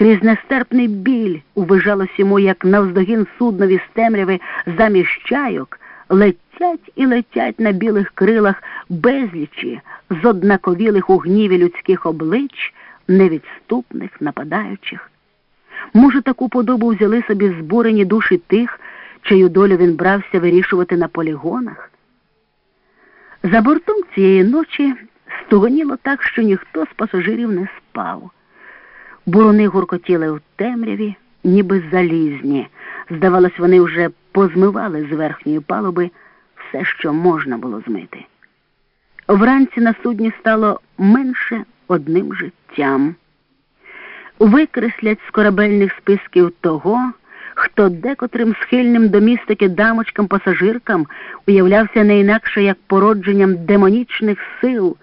Крізь нестерпний біль увижалось йому, як навздогін суднові з темряви замість чайок, летять і летять на білих крилах безлічі з однаковілих у гніві людських облич, невідступних, нападаючих. Може, таку подобу взяли собі збурені душі тих, чию долю він брався вирішувати на полігонах? За бортом цієї ночі стогоніло так, що ніхто з пасажирів не спав. Буруни гуркотіли в темряві, ніби залізні. Здавалось, вони вже позмивали з верхньої палуби все, що можна було змити. Вранці на судні стало менше одним життям. Викреслять з корабельних списків того, хто декотрим схильним до містики дамочкам пасажиркам уявлявся не інакше як породженням демонічних сил,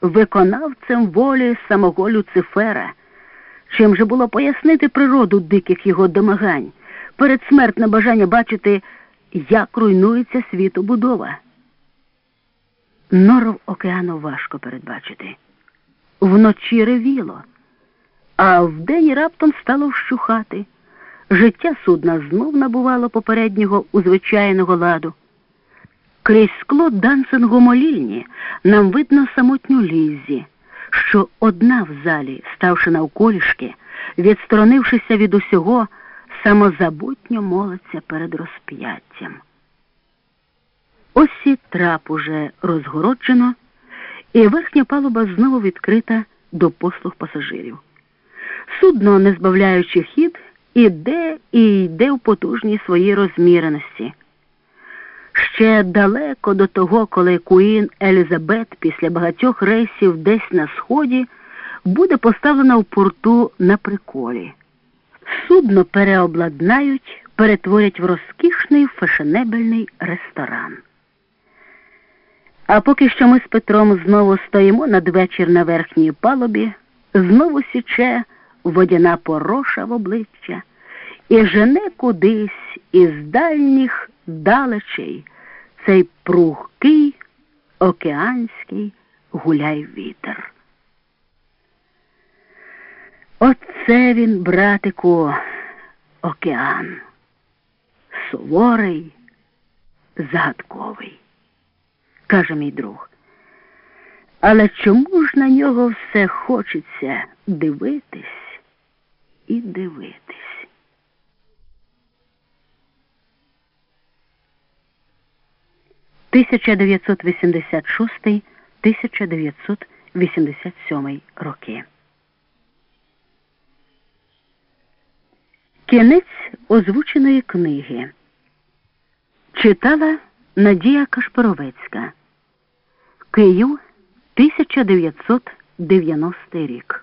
виконавцем волі самого Люцифера. Чим же було пояснити природу диких його домагань, передсмертне бажання бачити, як руйнується світобудова. Норов океану важко передбачити. Вночі ревіло, а вдень раптом стало вщухати. Життя судна знов набувало попереднього узвичайного ладу. Крізь скло дансингу молільні нам видно самотню лізі, що одна в залі, ставши навколішки, відсторонившися від усього, самозабутньо молиться перед розп'яттям. Ось і трап уже розгороджено, і верхня палуба знову відкрита до послуг пасажирів. Судно, не збавляючи хід, іде і йде в потужній своїй розміреності. Ще далеко до того, коли Куін Елізабет після багатьох рейсів десь на сході буде поставлена в порту на приколі. Судно переобладнають, перетворять в розкішний фешенебельний ресторан. А поки що ми з Петром знову стоїмо надвечір на верхній палубі, знову січе водяна пороша в обличчя і жене кудись із дальніх далечей цей пругкий океанський гуляй вітер. Оце він, братику, океан, суворий, загадковий, каже мій друг. Але чому ж на нього все хочеться дивитись і дивитись? Тисяча дев'ятсот вісімдесят шостий, тисяча дев'ятсот вісімдесят сьомий роки. Кінець озвученої книги читала Надія Кашпировецька. Київ 1990 рік.